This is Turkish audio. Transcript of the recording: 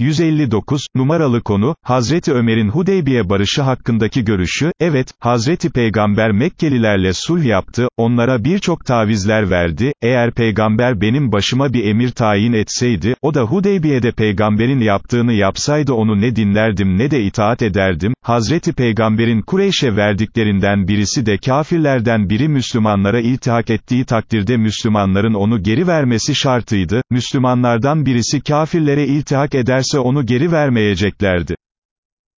159, numaralı konu, Hazreti Ömer'in Hudeybiye barışı hakkındaki görüşü, evet, Hazreti Peygamber Mekkelilerle sulh yaptı, onlara birçok tavizler verdi, eğer Peygamber benim başıma bir emir tayin etseydi, o da Hudeybiye'de Peygamberin yaptığını yapsaydı onu ne dinlerdim ne de itaat ederdim, Hazreti Peygamber'in Kureyş'e verdiklerinden birisi de kafirlerden biri Müslümanlara iltihak ettiği takdirde Müslümanların onu geri vermesi şartıydı, Müslümanlardan birisi kafirlere iltihak ederse onu geri vermeyeceklerdi.